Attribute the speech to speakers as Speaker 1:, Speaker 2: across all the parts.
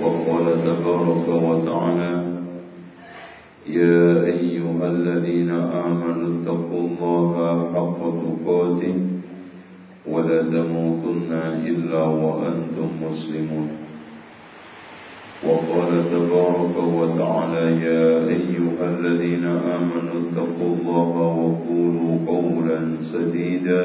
Speaker 1: وقال تبارك وتعالى يا أيها الذين آمنوا اتقوا الله حق تقاته ولا تموتن إلا وأنتم مسلمون. وقال تبارك وتعالى يا أيها الذين آمنوا اتقوا الله وقولوا قولا سديدا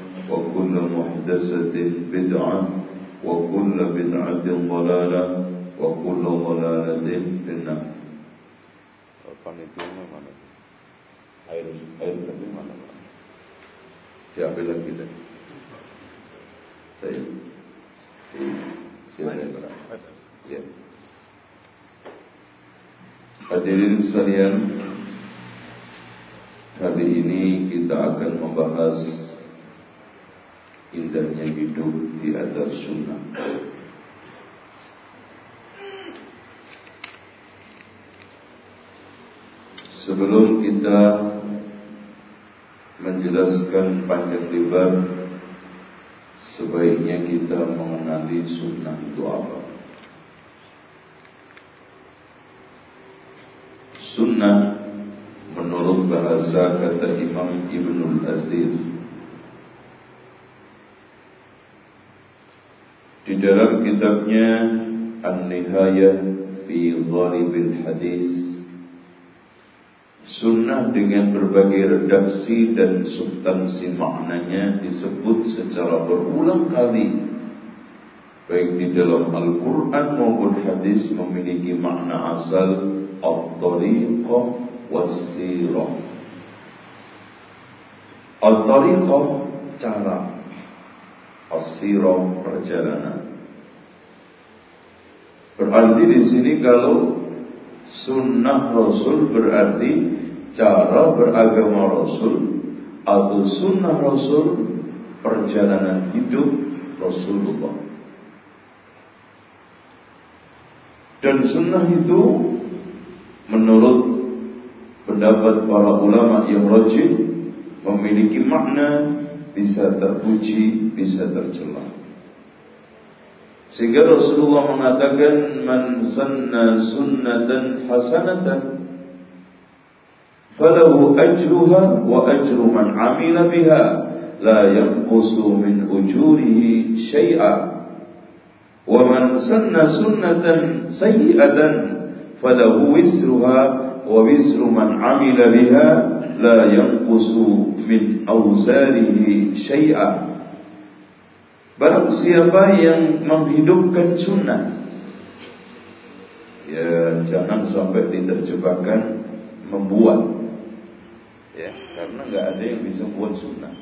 Speaker 1: وكل محدثة بدعة وكل بدعة ضلالة وكل ضلالة في النار. طيب Hadirin sekalian, kali ini kita akan membahas indahnya hidup di atas sunnah. Sebelum kita menjelaskan panjang lebar Sebaiknya kita mengenali sunnah itu apa Sunnah menurut bahasa kata Imam Ibnul Aziz Di dalam kitabnya An-Nihayah fi Ghalibil Hadis Sunnah dengan berbagai redaksi dan substansi maknanya disebut secara berulang kali. Baik di dalam Al-Quran maupun hadis memiliki makna asal Al-Tariqah was-sirah Al-Tariqah cara As-sirah perjalanan Berarti di sini kalau Sunnah Rasul berarti cara beragama Rasul atau sunnah Rasul perjalanan hidup Rasulullah. Dan sunnah itu menurut pendapat para ulama yang rajin memiliki makna bisa terpuji, bisa tercela. Sehingga Rasulullah mengatakan man sanna sunnatan hasanatan falahu ajruha wa ajru man amila biha la yanqusu min ujurihi syai'a wa man sanna sunnatan sayyi'atan falahu wisruha wa wisru man amila biha la yanqusu min awzarihi Barang siapa yang menghidupkan sunnah Ya jangan sampai diterjemahkan membuat. Ya karena nggak ada yang bisa buat sunnah.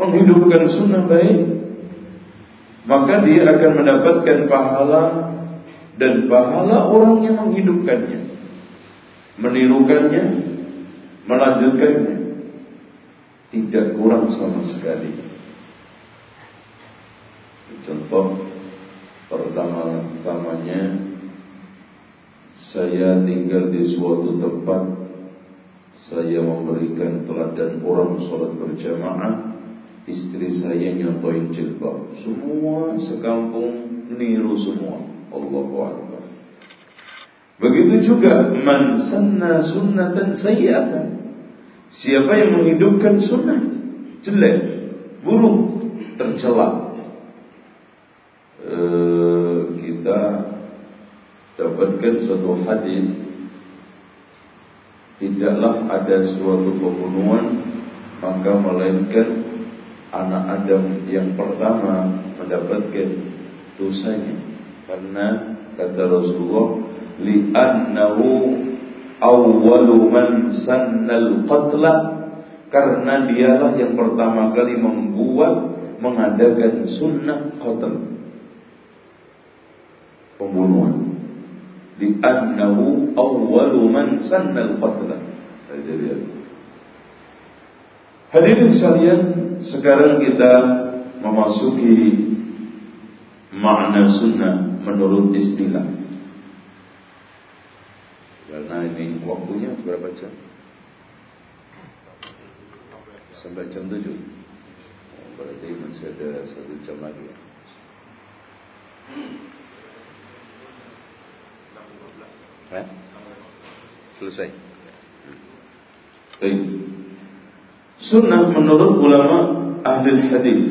Speaker 1: Menghidupkan sunnah baik maka dia akan mendapatkan pahala dan pahala orang yang menghidupkannya menirukannya melanjutkannya. Tidak kurang sama sekali. Contoh pertama-tamanya saya tinggal di suatu tempat Saya memberikan teladan orang sholat berjamaah Istri saya nyontoin jilbab. Semua sekampung niru semua. Allahu Akbar Begitu juga Man sanna sunnatan sayyatan Siapa yang menghidupkan sunnah Jelek Buruk Tercela. E, Kita dapatkan suatu hadis. Tidaklah ada suatu pembunuhan maka melainkan anak Adam yang pertama mendapatkan dosanya. Karena kata Rasulullah li'annahu awwalu man sannal qatla karena dialah yang pertama kali membuat mengadakan sunnah qatl pembunuhan li'annahu awwalu man sanna al-qatla. Hadirin sekalian, sekarang kita memasuki makna sunnah menurut istilah. Waktunya berapa jam? Sampai jam 7 Berarti masih ada satu jam lagi ya. Eh? Selesai. Baik. Sunnah menurut ulama ahli hadis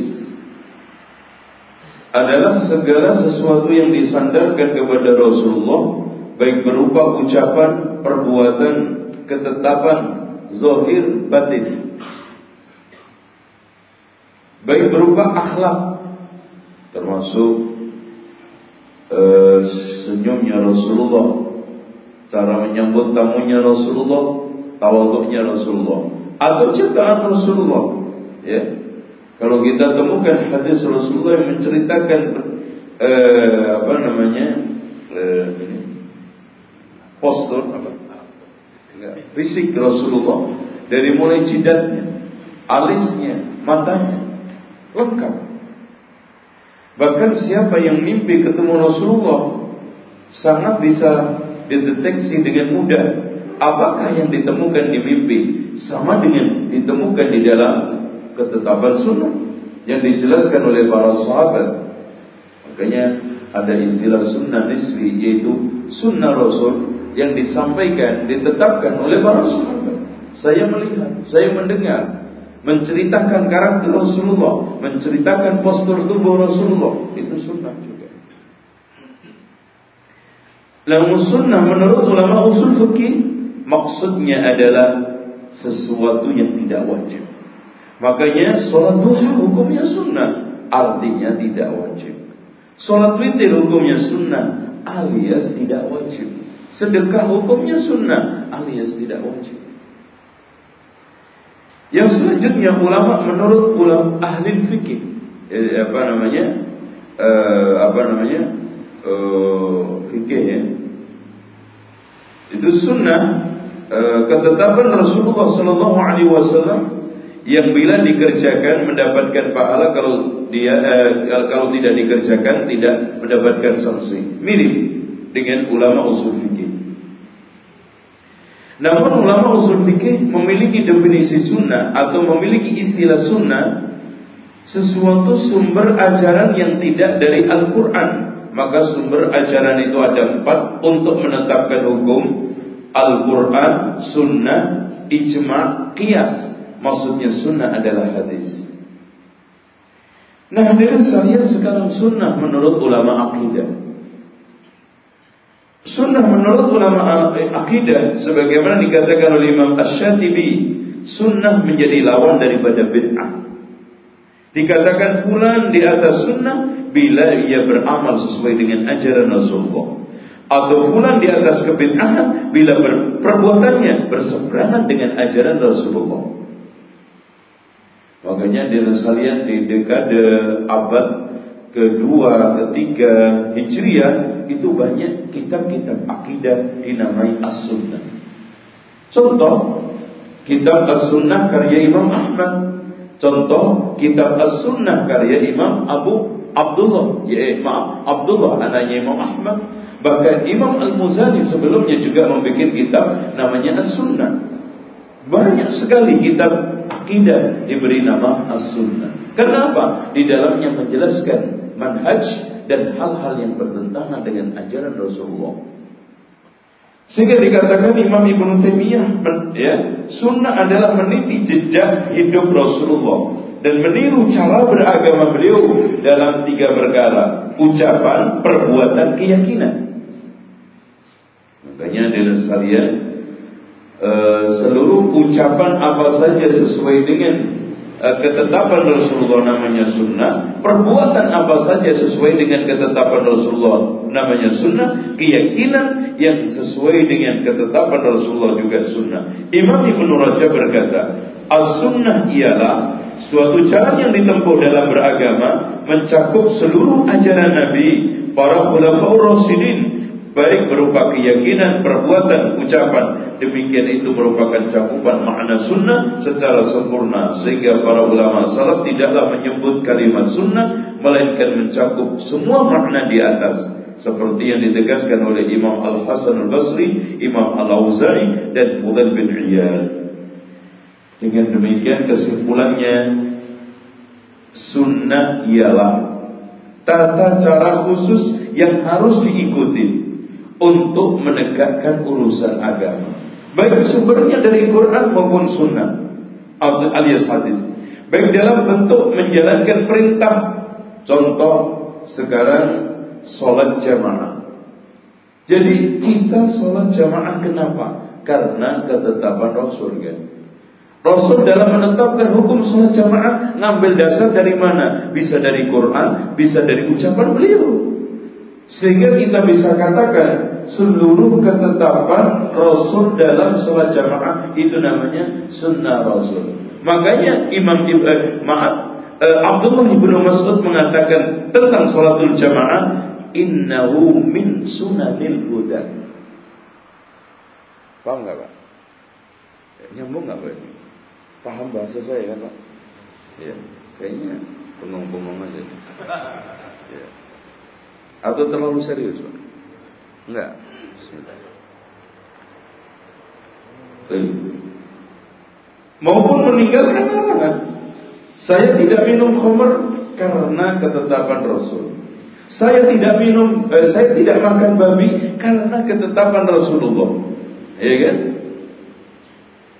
Speaker 1: adalah segala sesuatu yang disandarkan kepada Rasulullah baik berupa ucapan, perbuatan, ketetapan zahir batin. Baik berupa akhlak. Termasuk uh, senyumnya Rasulullah. Cara menyambut tamunya Rasulullah, tawaduknya Rasulullah, atau ciptaan Rasulullah. Ya, kalau kita temukan hadis Rasulullah yang menceritakan eh, apa namanya eh, ini postur apa fisik Rasulullah dari mulai jidatnya, alisnya, matanya lengkap. Bahkan siapa yang mimpi ketemu Rasulullah sangat bisa dideteksi dengan mudah apakah yang ditemukan di mimpi sama dengan ditemukan di dalam ketetapan sunnah yang dijelaskan oleh para sahabat. Makanya ada istilah sunnah nisbi yaitu sunnah rasul yang disampaikan ditetapkan oleh para sahabat. Saya melihat, saya mendengar menceritakan karakter Rasulullah, menceritakan postur tubuh Rasulullah, itu sunnah juga. Lalu sunnah menurut ulama usul fikih maksudnya adalah sesuatu yang tidak wajib. Makanya sholat duha hukumnya sunnah, artinya tidak wajib. Sholat witir hukumnya sunnah, alias tidak wajib. Sedekah hukumnya sunnah, alias tidak wajib. Yang selanjutnya ulama menurut ulama ahli fikih, eh, apa namanya, eh, apa namanya, eh, fikih ya, itu sunnah e, ketetapan Rasulullah Sallallahu Alaihi Wasallam yang bila dikerjakan mendapatkan pahala kalau dia e, kalau tidak dikerjakan tidak mendapatkan sanksi mirip dengan ulama usul fikih. Namun ulama usul fikih memiliki definisi sunnah atau memiliki istilah sunnah sesuatu sumber ajaran yang tidak dari Al-Quran maka sumber ajaran itu ada empat untuk menetapkan hukum Al-Quran, Sunnah, Ijma, Qiyas. Maksudnya Sunnah adalah hadis. Nah hadirin sekalian sekarang Sunnah menurut ulama akidah. Sunnah menurut ulama akidah sebagaimana dikatakan oleh Imam Ash-Shatibi, sunnah menjadi lawan daripada bid'ah. Dikatakan fulan di atas sunnah bila ia beramal sesuai dengan ajaran Rasulullah. atau pulang di atas kebid'ahan bila perbuatannya berseberangan dengan ajaran Rasulullah. Makanya di sekalian di dekade abad kedua, ketiga Hijriah itu banyak kitab-kitab akidah dinamai As-Sunnah. Contoh kitab As-Sunnah karya Imam Ahmad. Contoh kitab As-Sunnah karya Imam Abu Abdullah, ya maaf Abdullah anaknya Imam Ahmad Bahkan Imam Al-Muzani sebelumnya juga membuat kitab namanya As-Sunnah. Banyak sekali kitab akidah diberi nama As-Sunnah. Kenapa? Di dalamnya menjelaskan manhaj dan hal-hal yang bertentangan dengan ajaran Rasulullah. Sehingga dikatakan Imam Ibn Taimiyah ya, sunnah adalah meniti jejak hidup Rasulullah dan meniru cara beragama beliau dalam tiga perkara: ucapan, perbuatan, keyakinan. Makanya dengan sekalian uh, seluruh ucapan apa saja sesuai dengan ketetapan Rasulullah namanya sunnah, perbuatan apa saja sesuai dengan ketetapan Rasulullah namanya sunnah, keyakinan yang sesuai dengan ketetapan Rasulullah juga sunnah. Imam Ibn Rajab berkata, as-sunnah ialah suatu jalan yang ditempuh dalam beragama mencakup seluruh ajaran Nabi, para khulafaur rasyidin, baik berupa keyakinan, perbuatan, ucapan. Demikian itu merupakan cakupan makna sunnah secara sempurna sehingga para ulama salaf tidaklah menyebut kalimat sunnah melainkan mencakup semua makna di atas seperti yang ditegaskan oleh Imam Al Hasan Al Basri, Imam Al Auza'i dan Fudail bin Iyad. Dengan demikian kesimpulannya sunnah ialah tata cara khusus yang harus diikuti untuk menegakkan urusan agama. Baik sumbernya dari Quran maupun Sunnah alias hadis. Baik dalam bentuk menjalankan perintah. Contoh sekarang sholat jamaah. Jadi kita sholat jamaah kenapa? Karena ketetapan Rasul kan. Rasul dalam menetapkan hukum sholat jamaah ngambil dasar dari mana? Bisa dari Quran, bisa dari ucapan beliau. Sehingga kita bisa katakan seluruh ketetapan Rasul dalam sholat jamaah itu namanya sunnah Rasul. Makanya Imam Ibn, eh, maaf, eh, Abdullah ibnu Mas'ud mengatakan tentang sholatul jamaah, innahu min sunanil huda. Paham nggak pak? Nyambung nggak pak? Paham bahasa saya kan pak? Iya, kayaknya pengong-pengong aja. Atau terlalu serius Pak? Enggak. Bismillah Maupun meninggalkan larangan. Saya tidak minum khamr Karena ketetapan Rasul. Saya tidak minum eh, Saya tidak makan babi Karena ketetapan Rasulullah. Ya kan?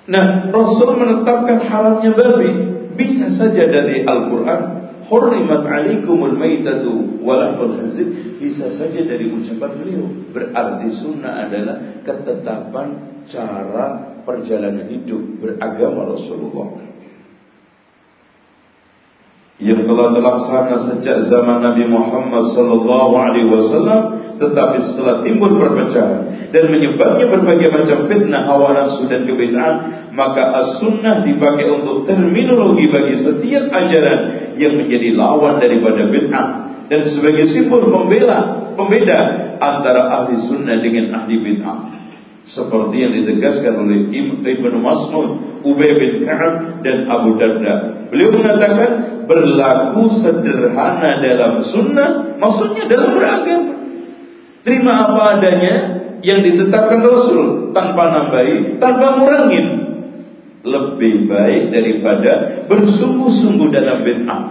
Speaker 1: Nah Rasul menetapkan haramnya babi Bisa saja dari Al-Quran Hurrimat alaikumul maitatu walahul khanzir bisa saja dari ucapan beliau. Berarti sunnah adalah ketetapan cara perjalanan hidup beragama Rasulullah. Yang telah terlaksana sejak zaman Nabi Muhammad sallallahu alaihi wasallam tetapi setelah timbul perpecahan dan menyebabnya berbagai macam fitnah hawa nafsu dan kebid'ahan maka as-sunnah dipakai untuk terminologi bagi setiap ajaran yang menjadi lawan daripada bid'ah dan sebagai simbol pembela pembeda antara ahli sunnah dengan ahli bid'ah seperti yang ditegaskan oleh Ibnu Mas'ud, Ubay bin Ka'ab dan Abu Darda. Beliau mengatakan berlaku sederhana dalam sunnah, maksudnya dalam beragama. Terima apa adanya yang ditetapkan Rasul tanpa nambahi, tanpa ngurangin. Lebih baik daripada bersungguh-sungguh dalam bid'ah.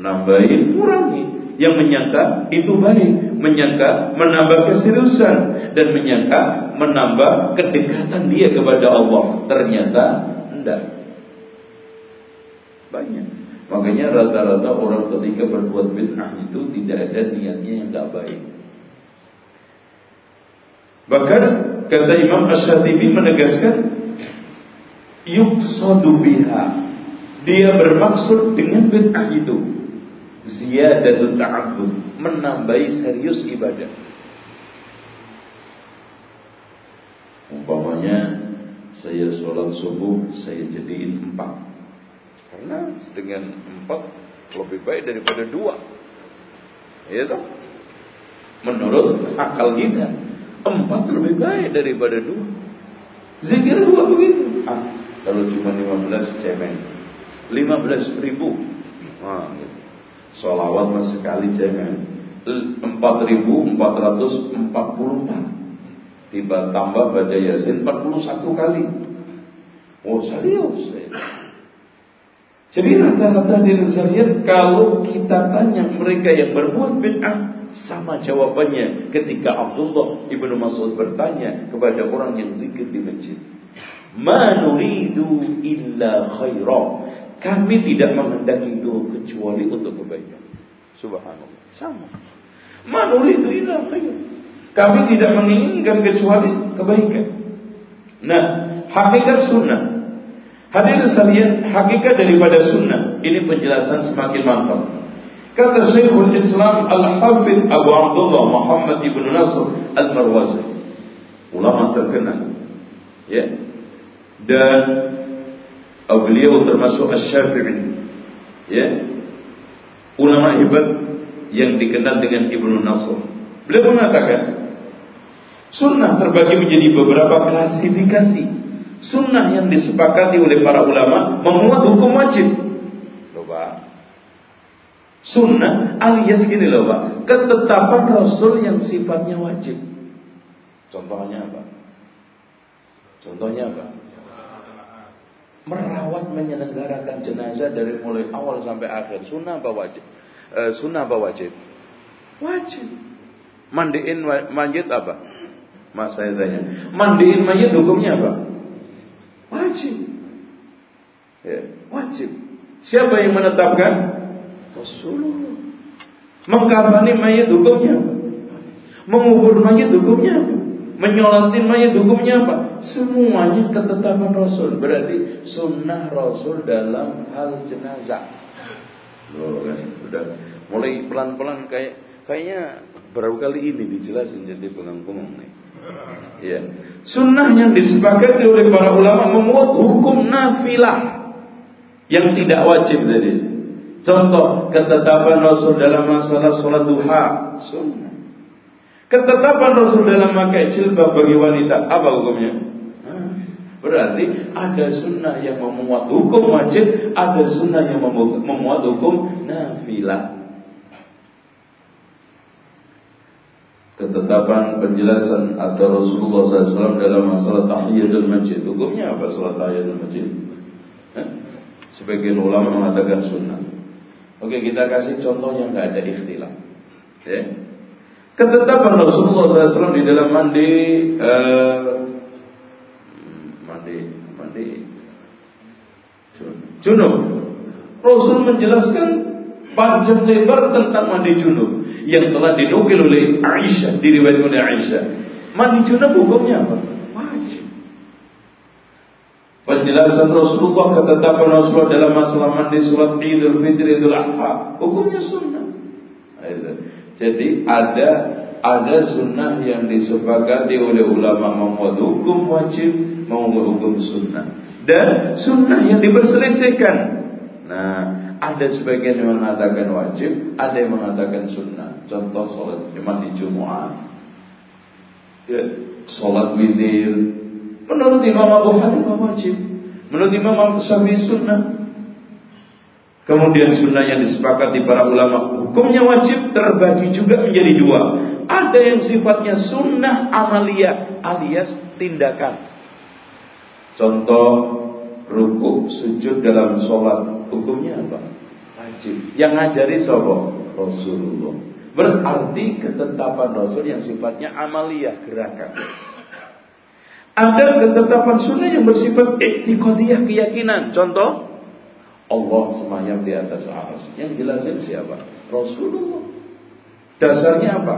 Speaker 1: Nambahin, kurangi. Yang menyangka itu baik, menyangka menambah keseriusan dan menyangka menambah kedekatan dia kepada Allah. Ternyata tidak. Banyak. Makanya rata-rata orang ketika berbuat bid'ah itu tidak ada niatnya yang tidak baik. Bahkan kata Imam Ash-Shatibi menegaskan yuksodu biha. Dia bermaksud dengan bid'ah itu. Ziyadatul ta'abbud, menambahi serius ibadah. Umpamanya saya sholat subuh saya jadiin empat. Karena dengan empat lebih baik daripada dua. Ya toh? Menurut akal kita empat lebih baik daripada dua. Zikir dua begitu kalau cuma lima belas cemen. lima belas ribu. Nah, gitu. Salawat mas sekali cemen. Empat ribu empat ratus empat puluh empat. Tiba tambah baca yasin empat puluh satu kali. Oh serius jadi rata-rata di sekalian kalau kita tanya mereka yang berbuat bid'ah sama jawabannya ketika Abdullah ibnu Mas'ud bertanya kepada orang yang zikir di masjid. Ma nuridu illa khaira. Kami tidak menghendaki itu kecuali untuk kebaikan. Subhanallah. Sama. Ma nuridu illa khaira. Kami tidak menginginkan kecuali kebaikan. Nah, hakikat sunnah Hadirin sekalian, hakikat daripada sunnah ini penjelasan semakin mantap. Kata Syekhul Islam Al-Hafidh Abu Abdullah Muhammad ibn Nasr Al-Marwazi. Ulama terkenal. Ya. Dan beliau termasuk Asy-Syafi'i. Ya. Ulama hebat yang dikenal dengan Ibnu Nasr. Beliau mengatakan sunnah terbagi menjadi beberapa klasifikasi Sunnah yang disepakati oleh para ulama memuat hukum wajib. Pak. Sunnah alias gini loh Pak. Ketetapan Rasul yang sifatnya wajib. Contohnya apa? Contohnya apa? Merawat menyelenggarakan jenazah dari mulai awal sampai akhir. Sunnah apa wajib? E, sunnah apa wajib? Wajib. Mandiin mayit apa? Mas saya tanya. Mandiin mayit hukumnya apa? Wajib. Ya, wajib. Siapa yang menetapkan? Rasulullah. Mengkafani mayat hukumnya apa? Mengubur mayat hukumnya apa? Menyolatin mayat hukumnya apa? Semuanya ketetapan Rasul. Berarti sunnah Rasul dalam hal jenazah. Loh kan, udah mulai pelan-pelan kayak kayaknya baru kali ini dijelasin jadi pengang-pengang nih. Ya. Sunnah yang disepakati oleh para ulama memuat hukum nafilah yang tidak wajib tadi. Contoh ketetapan Rasul dalam masalah sholat duha, sunnah. Ketetapan Rasul dalam memakai jilbab bagi wanita, apa hukumnya? Berarti ada sunnah yang memuat hukum wajib, ada sunnah yang memuat hukum nafilah. ketetapan penjelasan atau Rasulullah SAW dalam masalah tahiyatul masjid. Hukumnya apa salat tahiyatul masjid? Sebagian ulama mengatakan sunnah. Oke, kita kasih contoh yang nggak ada ikhtilaf. Ya. Ketetapan Rasulullah SAW di dalam mandi, uh, mandi, mandi, junub. Rasul menjelaskan panjang lebar tentang mandi junub yang telah dinukil oleh Aisyah, diriwayatkan oleh Aisyah. Mandi junub hukumnya apa? Wajib. Penjelasan Rasulullah ketetapan Rasulullah dalam masalah mandi surat Idul Fitri Idul Adha hukumnya sunnah. Jadi ada ada sunnah yang disepakati oleh ulama membuat hukum wajib, membuat hukum sunnah. Dan sunnah yang diperselisihkan. Nah, ada sebagian yang mengatakan wajib, ada yang mengatakan sunnah. Contoh sholat Jumat di Jumat, ya, sholat witir. Menurut Imam Abu Hanifah wajib, menurut Imam Syafi'i sunnah. Kemudian sunnah yang disepakati para ulama hukumnya wajib terbagi juga menjadi dua. Ada yang sifatnya sunnah amalia alias tindakan. Contoh rukuk sujud dalam sholat hukumnya apa? Wajib. Yang ngajari sapa? Rasulullah. Berarti ketetapan Rasul yang sifatnya amaliyah gerakan. Ada ketetapan sunnah yang bersifat iktiqadiyah keyakinan. Contoh Allah semayam di atas aras. Yang jelasin siapa? Rasulullah. Dasarnya apa?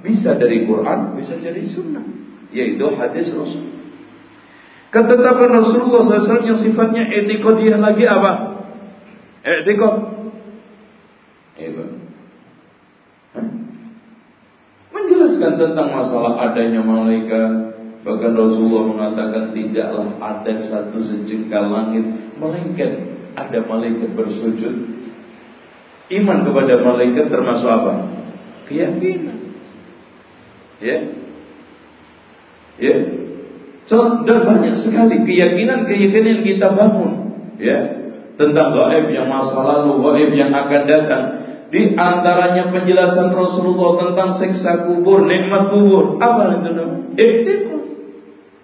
Speaker 1: Bisa dari Quran, bisa dari sunnah. Yaitu hadis Rasul. Ketetapan Rasulullah SAW yang sifatnya etikodiah lagi apa? I'tikad. Iya. Menjelaskan tentang masalah adanya malaikat, Bahkan Rasulullah mengatakan tidaklah ada satu sejengkal langit melainkan ada malaikat bersujud. Iman kepada malaikat termasuk apa? Keyakinan. Ya. Ya. Dan banyak sekali keyakinan-keyakinan yang kita bangun, ya, tentang gaib yang masa lalu, gaib yang akan datang. Di antaranya penjelasan Rasulullah tentang seksa kubur, nikmat kubur. Apa itu namanya?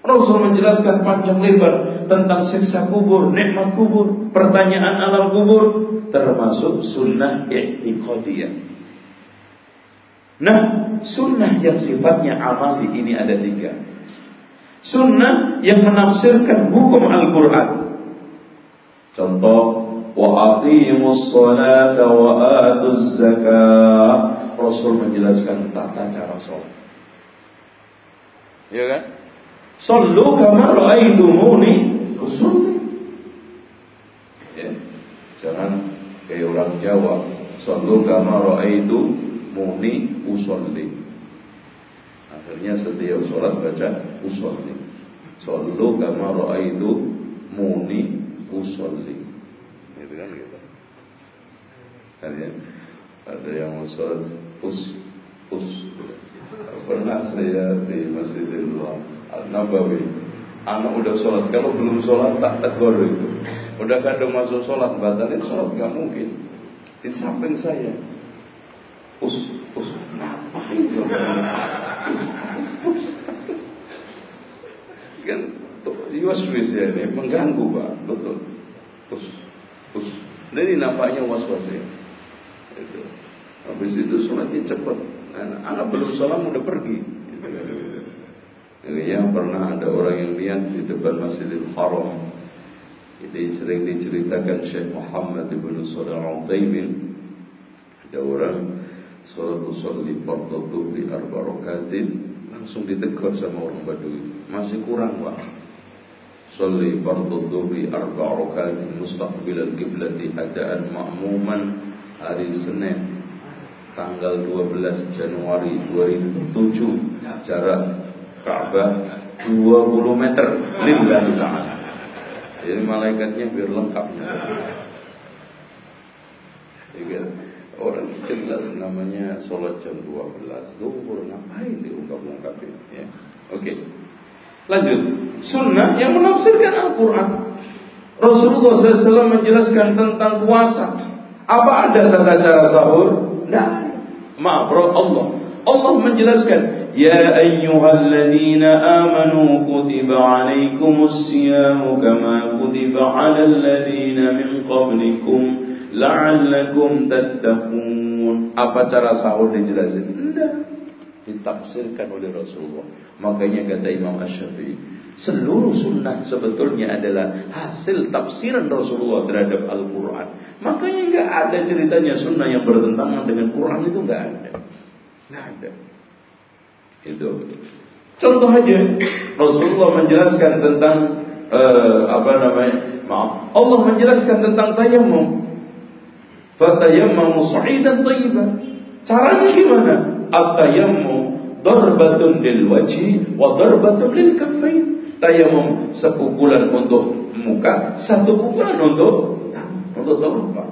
Speaker 1: Rasul menjelaskan panjang lebar tentang siksa kubur, nikmat kubur, pertanyaan alam kubur, termasuk sunnah i'tiqadiyah. Nah, sunnah yang sifatnya amali ini ada tiga. Sunnah yang menafsirkan hukum Al-Quran. Contoh, wa aqimus salata wa atuz zakah. Rasul menjelaskan tata cara sholat. Ya kan? Sallu kama ra'aitumuni usolli. Ya. Jangan kayak orang Jawa. Sallu kama ra'aitumuni usolli. Akhirnya setiap sholat baca usolli. Sallu kama ra'aitumuni usolli. Gitu kan gitu. Kan ya. Ada yang sholat us us. Pernah saya di Masjidil Nabawi anak udah sholat. Kalau belum sholat tak tegur itu. Udah kadang masuk sholat batalin sholat. Gak mungkin. Di samping saya. Us us. Ngapain kan waswis ya ini. Mengganggu pak. Betul. Us us. Jadi nampaknya was-was ya. Itu. Habis itu sholatnya cepat. Nah, anak belum sholat udah pergi Ya, pernah ada orang yang lihat di depan Masjidil Haram. Ini sering diceritakan Syekh Muhammad ibn Saudara Al-Taimin. Ada orang Salat usalli fardhu dhuhri arba rakatin langsung ditegur sama orang Badui. Masih kurang, Pak. Salli fardhu dhuhri arba rakatin mustaqbilal qiblati adaan ma'muman hari Senin tanggal 12 Januari 2007 jarak Ka'bah 20 meter. Lillahi ta'ala. Jadi malaikatnya biar lengkap. Jadi orang jelas namanya sholat jam 12 Duhur ngapain diungkap-ungkapin ya. Oke. Lanjut. Sunnah yang menafsirkan Al-Quran. Rasulullah SAW menjelaskan tentang puasa. Apa ada tata cara sahur? Tidak Maaf Allah. Allah menjelaskan يا أيها الذين آمنوا كتب عليكم الصيام كما كتب على الذين من قبلكم لعلكم تتقون apa cara sahur dijelasin? Tidak ditafsirkan oleh Rasulullah makanya kata Imam Ash-Syafi'i seluruh sunnah sebetulnya adalah hasil tafsiran Rasulullah terhadap Al-Quran makanya nggak ada ceritanya sunnah yang bertentangan dengan Quran itu nggak ada nggak ada Itu. Contoh aja Rasulullah menjelaskan tentang uh, apa namanya? Maaf, Allah menjelaskan tentang tayammum. Fatayammamu sa'idan thayyiban. Caranya gimana? At-tayammum darbatun lil wajhi wa darbatun lil kaffain. Tayammum sepukulan untuk muka, satu pukulan untuk untuk telapak.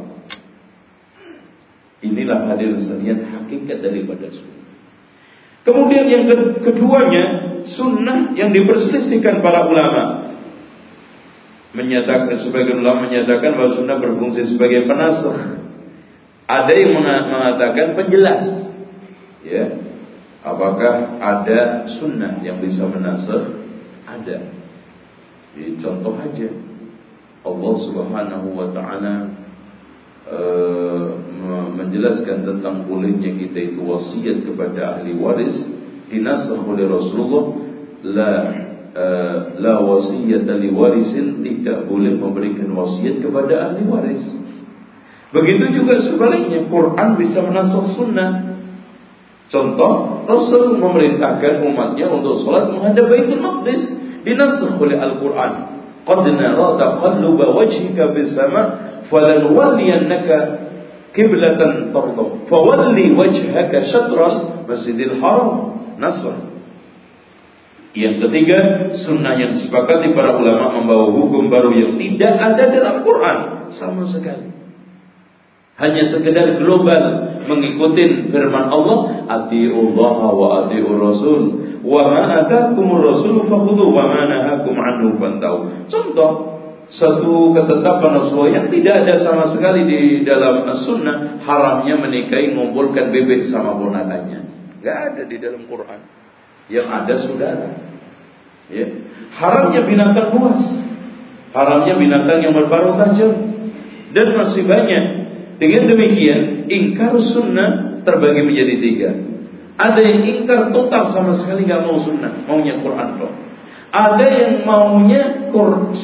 Speaker 1: Inilah hadir sekalian hakikat daripada sunnah. Kemudian yang keduanya sunnah yang diperselisihkan para ulama. Menyatakan sebagian ulama menyatakan bahwa sunnah berfungsi sebagai penasukh. Ada yang mengatakan penjelas. Ya. Apakah ada sunnah yang bisa menasukh? Ada. Jadi contoh aja. Allah Subhanahu wa taala Eh, menjelaskan tentang bolehnya kita itu wasiat kepada ahli waris dinasah oleh Rasulullah la uh, la wasiyat li warisin tidak boleh memberikan wasiat kepada ahli waris. Begitu juga sebaliknya Quran bisa menasah sunnah. Contoh Rasul memerintahkan umatnya untuk sholat menghadap Baitul Maqdis dinasah oleh Al-Quran. Qad nara taqalluba wajhika bis sama' فلنولينك قبلة ترضى فولي وجهك شطر المسجد الحرام نصر Yang ketiga, sunnah yang disepakati para ulama membawa hukum baru yang tidak ada dalam Quran sama sekali. Hanya sekedar global mengikuti firman Allah, "Atiullah wa atiur rasul, wa ma atakumur rasul fakhudhu wa ma nahakum anhu fantahu." Contoh satu ketetapan Rasulullah yang tidak ada sama sekali di dalam sunnah haramnya menikahi mengumpulkan bebek sama ponakannya. Gak ada di dalam Quran. Yang ada saudara. Ya. Haramnya binatang buas. Haramnya binatang yang berparuh tajam. Dan masih banyak. Dengan demikian, ingkar sunnah terbagi menjadi tiga. Ada yang ingkar total sama sekali nggak mau sunnah, maunya Quran loh. Ada yang maunya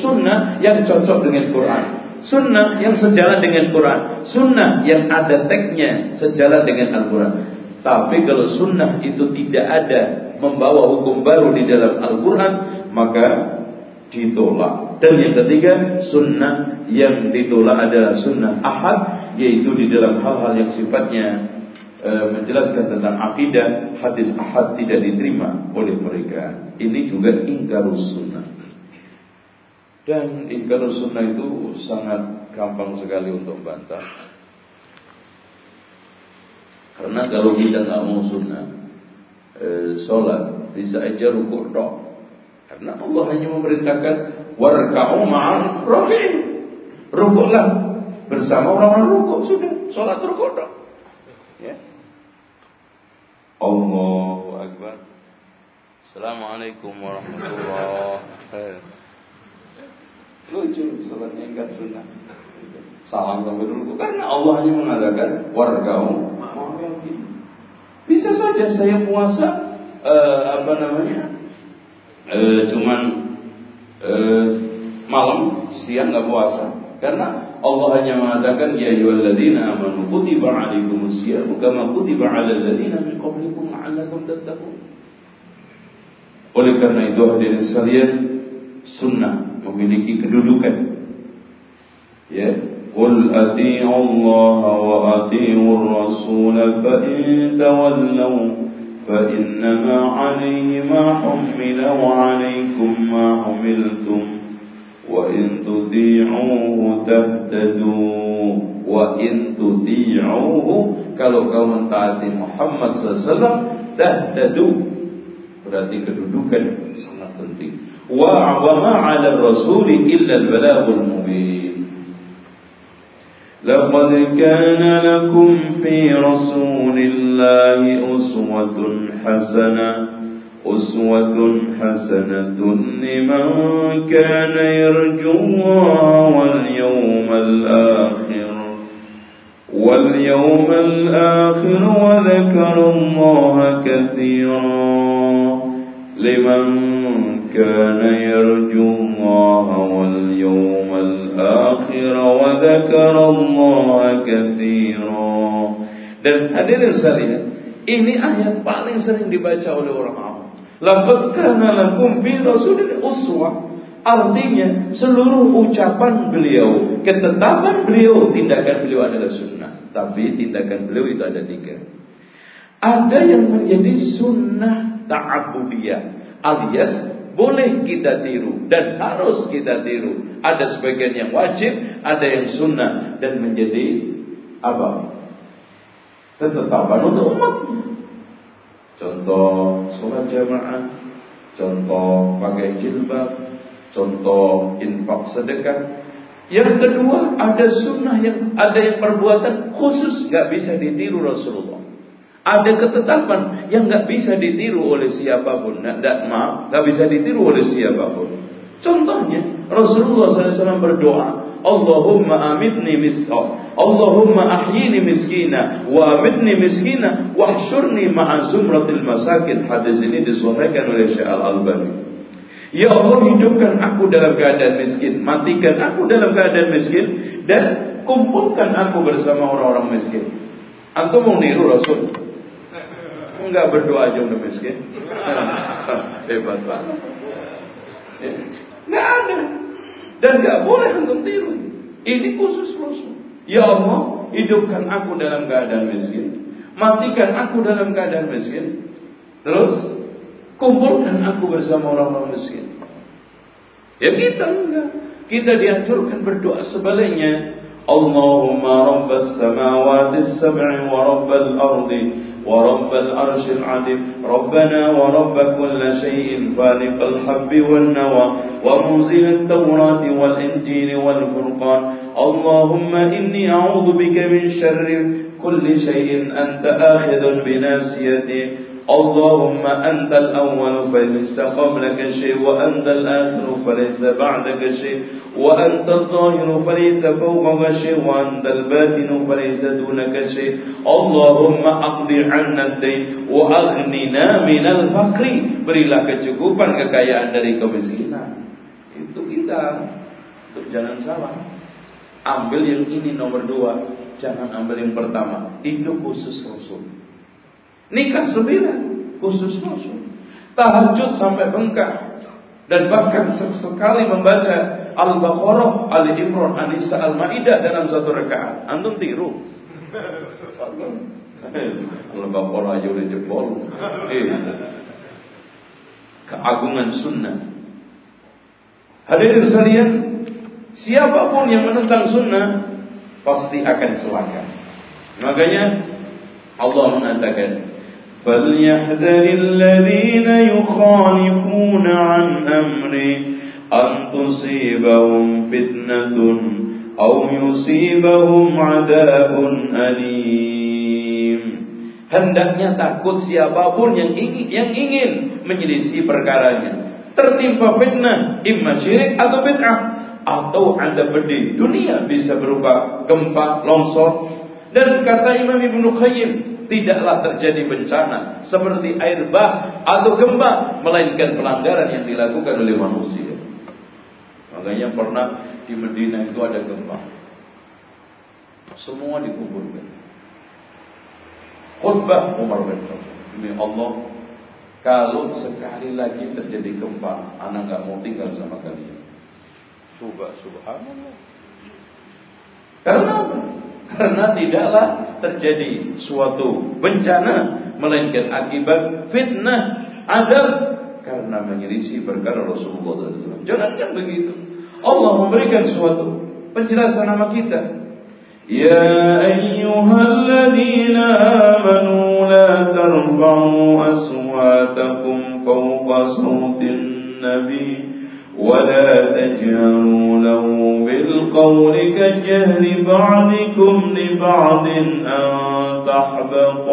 Speaker 1: sunnah yang cocok dengan Quran. Sunnah yang sejalan dengan Quran. Sunnah yang ada teksnya sejalan dengan Al-Quran. Tapi kalau sunnah itu tidak ada membawa hukum baru di dalam Al-Quran, maka ditolak. Dan yang ketiga, sunnah yang ditolak adalah sunnah ahad, yaitu di dalam hal-hal yang sifatnya e, menjelaskan tentang akidah, hadis ahad tidak diterima oleh mereka. Ini juga ingkarus sunnah. Dan ingkarus sunnah itu sangat gampang sekali untuk bantah. Karena kalau kita nggak mau sunnah, eh, sholat bisa aja rukuk dok. Karena Allah hanya memerintahkan warka'u ma'al rohin. Rukuklah bersama orang-orang rukuk sudah sholat rukuk dok. Ya. Allahu Akbar. Assalamualaikum warahmatullahi wabarakatuh. Lucu sholatnya enggak sunnah. Salam sampai dulu karena Allah hanya mengadakan wargau bisa saja saya puasa uh, apa namanya uh, cuman uh, malam siang nggak puasa karena Allah hanya mengatakan ya ayyuhalladzina amanu kutiba alaikumus syiyam kama kutiba alal ladzina min qablikum la'allakum tattaqun. Oleh karena itu hadirin sekalian sunnah memiliki kedudukan ya قل أطيعوا الله وأطيعوا الرسول فإن تولوا فإنما عليه ما حمل وعليكم ما حملتم وإن تطيعوه تهتدوا وإن تطيعوه kalau kau mentaati Muhammad sallallahu SAW tahtadu berarti kedudukan sangat penting wa wama ala rasul illa al balagul mubin laqad kana lakum fi rasulillahi uswatun hasanah أسوة حسنة لمن كان يرجو الله واليوم الآخر. واليوم الآخر وذكر الله كثيرا لمن كان يرجو الله واليوم الآخر وذكر الله كثيرا. Dan hadirin sekalian ini ayat paling sering dibaca oleh orang awam laqad kana lakum fi rasulillah uswah Artinya seluruh ucapan beliau, ketetapan beliau, tindakan beliau adalah sunnah. Tapi tindakan beliau itu ada tiga. Ada yang menjadi sunnah ta'abudiyah alias boleh kita tiru dan harus kita tiru. Ada sebagian yang wajib, ada yang sunnah dan menjadi apa? Ketetapan untuk umat. Contoh sholat jamaah, contoh pakai jilbab, contoh infak sedekah. Yang kedua ada sunnah yang ada yang perbuatan khusus gak bisa ditiru Rasulullah. Ada ketetapan yang nggak bisa ditiru oleh siapa pun. Nggak maaf, nggak bisa ditiru oleh siapa pun. Contohnya Rasulullah SAW berdoa, Allahumma amitni misqa, Allahumma ahyini miskina, wa amitni miskina, wahsyurni ma'a zumratil masakin. Hadis ini disuarakan oleh Syekh Al-Albani. Ya Allah hidupkan aku dalam keadaan miskin, matikan aku dalam keadaan miskin, dan kumpulkan aku bersama orang-orang miskin. Antum mau niru Rasul? Enggak berdoa aja udah miskin. Hebat banget. Enggak ya. ada. Dan enggak boleh untuk tiru. Ini khusus Rasul. Ya Allah, hidupkan aku dalam keadaan miskin. Matikan aku dalam keadaan miskin. Terus Kumpulkan aku bersama orang-orang miskin. Ya kita enggak. Kita dianjurkan berdoa sebaliknya. Allahumma rabbas samawati sab'i wa rabbal ardi ورب العرش العظيم. ربنا ورب كل شيء فالق الحب والنوى ومنزل التوراة والإنجيل والفرقان. اللهم إني أعوذ بك من شر كل شيء أنت آخذ بناسيتي اللهم أنت الأول فليس قبلك شيء وأنت الآخر فليس بعدك شيء وأنت الظاهر فليس فوقك شيء وأنت الباطن فليس دونك شيء اللهم أقضي عنا الدين وأغننا من الفقر berilah kecukupan kekayaan dari kemiskinan itu kita untuk jangan salah ambil yang ini nomor dua jangan ambil yang pertama itu khusus Rasul Nikah sembilan khusus Rasul. Tahajud sampai bengkak dan bahkan sekali membaca Al-Baqarah, Ali Imran, An-Nisa, Al-Maidah dalam satu rakaat. Antum tiru. Al-Baqarah aja jebol. Eh. Keagungan sunnah. Hadirin sekalian, siapa pun yang menentang sunnah pasti akan celaka. Makanya Allah mengatakan, فليحذر الذين يخالفون عن أمره أن تصيبهم فتنة أو يصيبهم عذاب أليم Hendaknya takut siapapun yang ingin, yang ingin menyelisih perkaranya. Tertimpa fitnah, imma syirik atau bid'ah. Atau anda pedih. Dunia bisa berupa gempa, longsor. Dan kata Imam Ibnu Qayyim, tidaklah terjadi bencana seperti air bah atau gempa melainkan pelanggaran yang dilakukan oleh manusia. Makanya pernah di Medina itu ada gempa. Semua dikuburkan. Khutbah Umar bin Khattab. Demi Allah, kalau sekali lagi terjadi gempa, anak nggak mau tinggal sama kalian. Coba subhanallah. Karena apa? Karena tidaklah terjadi suatu bencana melainkan akibat fitnah adab karena menyelisih perkara Rasulullah SAW. Jangan yang begitu. Allah memberikan suatu penjelasan nama kita. Ya ayyuhalladzina amanu la tarfa'u aswatakum fawqa sawtin nabi ولا تجهروا له بالقول كجهر بعضكم لبعض أن تحبط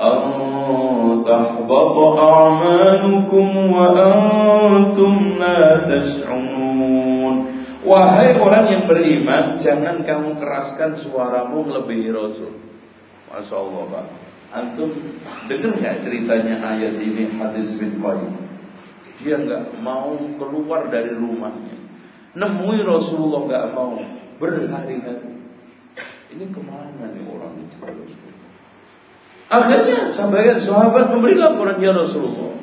Speaker 1: أن تحبط أعمالكم وأنتم لا تشعرون Wahai orang yang beriman, jangan kamu keraskan suaramu melebihi Rasul. Masya Allah Pak. Antum dengar nggak ceritanya ayat ini hadis bin Qais? Dia nggak mau keluar dari rumahnya. Nemui Rasulullah nggak mau berhari-hari. Ini ke mana nih orang itu Akhirnya sahabat sahabat memberi laporan ya Rasulullah.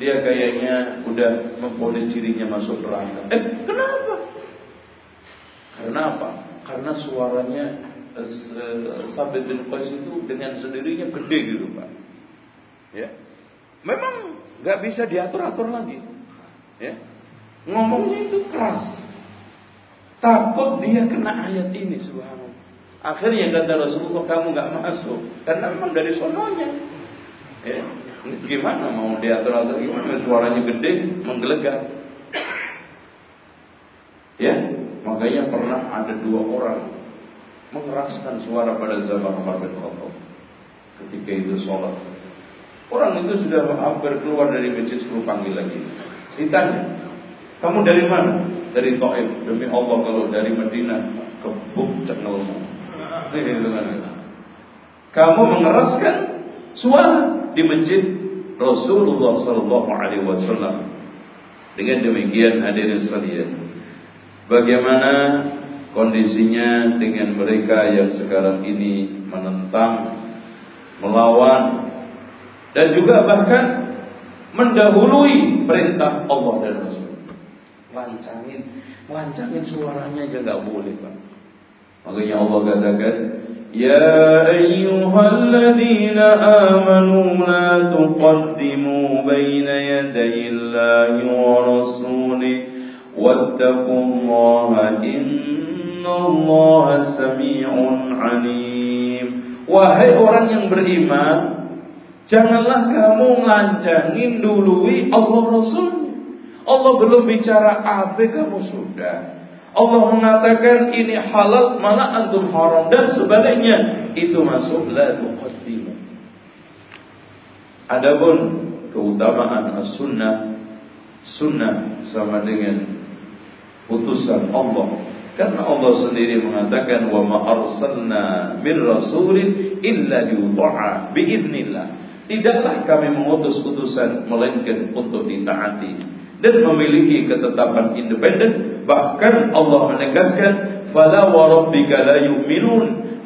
Speaker 1: Dia kayaknya udah memponis dirinya masuk neraka. Eh, kenapa? Karena apa? Karena suaranya uh, Sabit bin Qais itu dengan sendirinya gede gitu, Pak. Ya. Memang nggak bisa diatur-atur lagi. Ya. Ngomongnya itu keras. Takut dia kena ayat ini subhanallah. Akhirnya kata Rasulullah kamu nggak masuk karena memang dari sononya. Ya. Gimana mau diatur-atur gimana suaranya gede menggelegar. Ya, makanya pernah ada dua orang mengeraskan suara pada zaman Umar bin Khattab ketika itu sholat Orang itu sudah hampir keluar dari masjid suruh panggil lagi. Ditanya, kamu dari mana? Dari Taif. Demi Allah kalau dari Madinah kebuk cengelmu. Kamu mengeraskan suara di masjid Rasulullah Sallallahu Alaihi Wasallam. Dengan demikian hadirin sekalian, bagaimana kondisinya dengan mereka yang sekarang ini menentang, melawan dan juga bahkan mendahului perintah Allah dan Rasul. Lancangin, lancangin suaranya aja nggak boleh pak. Makanya Allah katakan, Ya ayyuhalladzina amanu la tuqaddimu baina yaday Allahi wa rasulih wattaqullaha innallaha sami'un 'alim. Wahai orang yang beriman, janganlah kamu ngelancangin dului Allah Rasul. Allah belum bicara apa kamu sudah. Allah mengatakan ini halal malah antum haram dan sebaliknya itu masuk la tuqaddimu. Adapun keutamaan as-sunnah sunnah sama dengan putusan Allah karena Allah sendiri mengatakan wa ma arsalna min rasulin illa liyuta'a biiznillah. Tidaklah kami mengutus utusan melainkan untuk ditaati dan memiliki ketetapan independen. Bahkan Allah menegaskan fala wa rabbika la yu'minun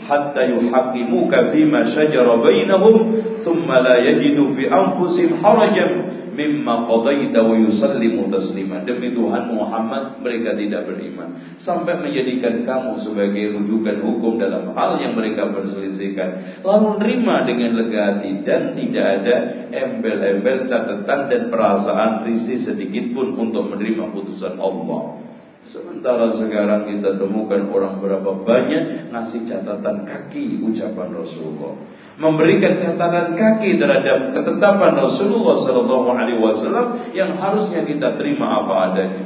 Speaker 1: hatta yuhaqqimuka fima shajara bainahum thumma la yajidu fi anfusihim harajan mimma qadaita wa yusallimu taslima. Demi Tuhan Muhammad mereka tidak beriman. Sampai menjadikan kamu sebagai rujukan hukum dalam hal yang mereka perselisihkan. Lalu terima dengan lega hati dan tidak ada embel-embel catatan dan perasaan risih sedikit pun untuk menerima putusan Allah Sementara sekarang kita temukan orang berapa banyak ngasih catatan kaki ucapan Rasulullah. Memberikan catatan kaki terhadap ketetapan Rasulullah Sallallahu Alaihi Wasallam yang harusnya kita terima apa adanya.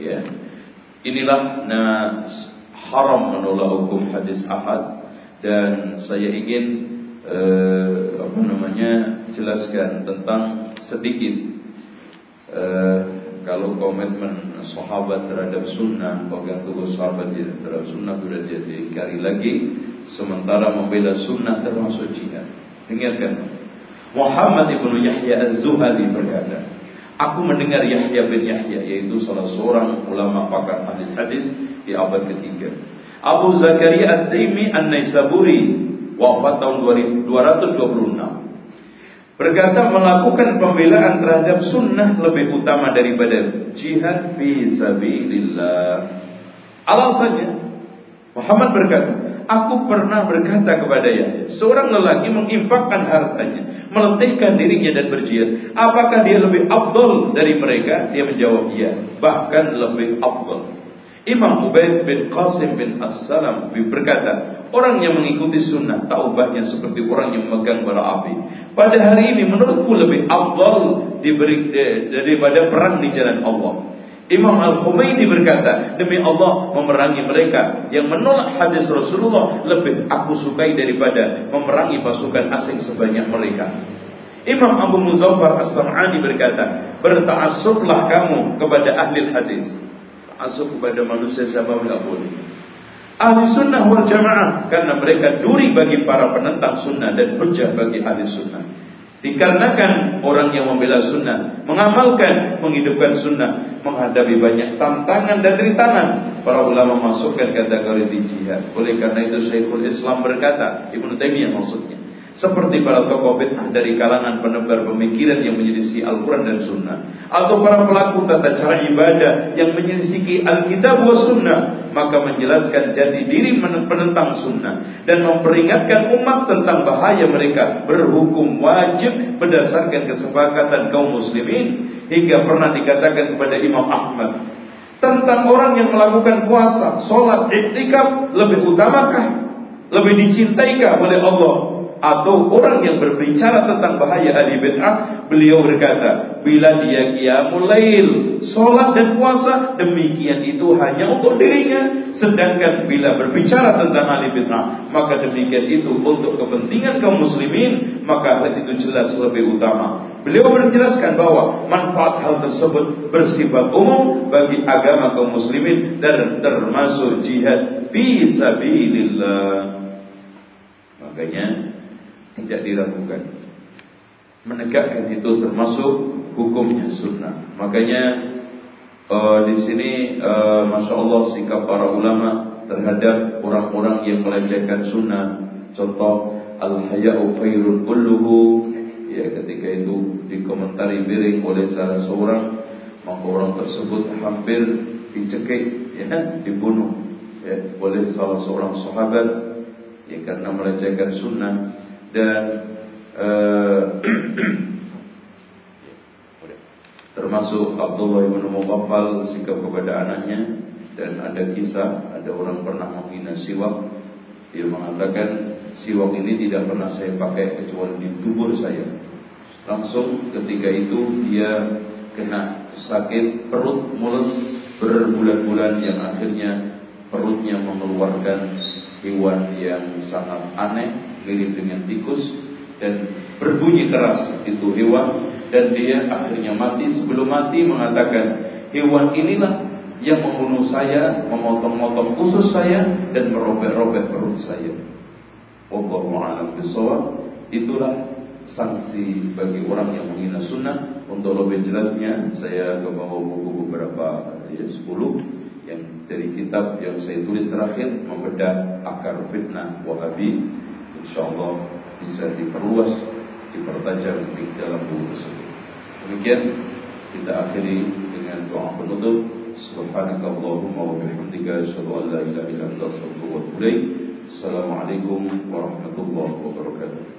Speaker 1: Ya, inilah nah, haram menolak hukum hadis ahad. Dan saya ingin eh, apa namanya jelaskan tentang sedikit eh, kalau komitmen sahabat terhadap sunnah, pegang teguh sahabat terhadap sunnah sudah dia diingkari lagi, sementara membela sunnah termasuk jihad. Dengarkan. Muhammad ibnu Yahya Az-Zuhali berkata, Aku mendengar Yahya bin Yahya yaitu salah seorang ulama pakar hadis hadis di abad ketiga. Abu Zakaria At-Taimi An-Naisaburi wafat tahun 226. Berkata melakukan pembelaan terhadap sunnah lebih utama daripada jihad fi sabilillah. Alasannya Muhammad berkata, Aku pernah berkata kepada Yahya, seorang lelaki menginfakkan hartanya, meletihkan dirinya dan berjihad. Apakah dia lebih abdul dari mereka? Dia menjawab iya, bahkan lebih abdul. Imam Ubaid bin Qasim bin As-Salam berkata, orang yang mengikuti sunnah taubahnya seperti orang yang memegang bara api. Pada hari ini menurutku lebih abdul diberi daripada perang di jalan Allah. Imam Al-Khumaini berkata, demi Allah memerangi mereka yang menolak hadis Rasulullah lebih aku sukai daripada memerangi pasukan asing sebanyak mereka. Imam Abu Muzaffar As-Sam'ani berkata, berta'assublah kamu kepada ahli hadis. Ta'assub kepada manusia siapa enggak boleh. Ahli sunnah wal jamaah karena mereka duri bagi para penentang sunnah dan hujah bagi ahli sunnah. Dikarenakan orang yang membela sunnah, mengamalkan, menghidupkan sunnah, menghadapi banyak tantangan dan rintangan. Para ulama masukkan kategori jihad. Oleh karena itu Syekhul Islam berkata, Ibnu Taimiyah maksudnya, seperti para tokoh bid'ah dari kalangan penebar pemikiran yang menyelisih Al-Quran dan Sunnah. Atau para pelaku tata cara ibadah yang menyelisihi Alkitab wa Sunnah. Maka menjelaskan jati diri penentang Sunnah. Dan memperingatkan umat tentang bahaya mereka berhukum wajib berdasarkan kesepakatan kaum muslimin. Hingga pernah dikatakan kepada Imam Ahmad. Tentang orang yang melakukan puasa, sholat, iktikaf lebih utamakah? Lebih dicintaikah oleh Allah atau orang yang berbicara tentang bahaya ahli bid'ah, beliau berkata, bila dia qiyamul lail, salat dan puasa, demikian itu hanya untuk dirinya. Sedangkan bila berbicara tentang ahli bid'ah, maka demikian itu untuk kepentingan kaum muslimin, maka hal itu jelas lebih utama. Beliau menjelaskan bahwa manfaat hal tersebut bersifat umum bagi agama kaum muslimin dan termasuk jihad fi sabilillah. Makanya tidak diragukan. Menegakkan itu termasuk hukumnya sunnah. Makanya uh, di sini uh, masya Allah sikap para ulama terhadap orang-orang yang melecehkan sunnah. Contoh al-haya'u khairun kulluhu ya ketika itu dikomentari miring oleh salah seorang maka orang tersebut hampir dicekik ya dibunuh ya, oleh salah seorang sahabat ya karena melecehkan sunnah dan uh, termasuk Abdullah bin Mughaffal sikap kepada anaknya. Dan ada kisah ada orang pernah menghina siwak. Dia mengatakan siwak ini tidak pernah saya pakai kecuali di dubur saya. Langsung ketika itu dia kena sakit perut mulus berbulan-bulan yang akhirnya perutnya mengeluarkan hewan yang sangat aneh mirip dengan tikus dan berbunyi keras itu hewan dan dia akhirnya mati sebelum mati mengatakan hewan inilah yang membunuh saya, memotong-motong usus saya dan merobek-robek perut saya. Wallahu a'lam bishawab. Itulah sanksi bagi orang yang menghina sunnah. Untuk lebih jelasnya, saya membawa buku beberapa ya, 10 yang dari kitab yang saya tulis terakhir membedah akar fitnah Wahabi. insyaallah bisa diperluas dipertajam di dalam buku tersebut. Demikian kita akhiri dengan doa penutup. Subhanakallahumma wa bihamdika asyhadu an la ilaha illa anta astaghfiruka wa atubu ilaik. Assalamualaikum warahmatullahi wabarakatuh.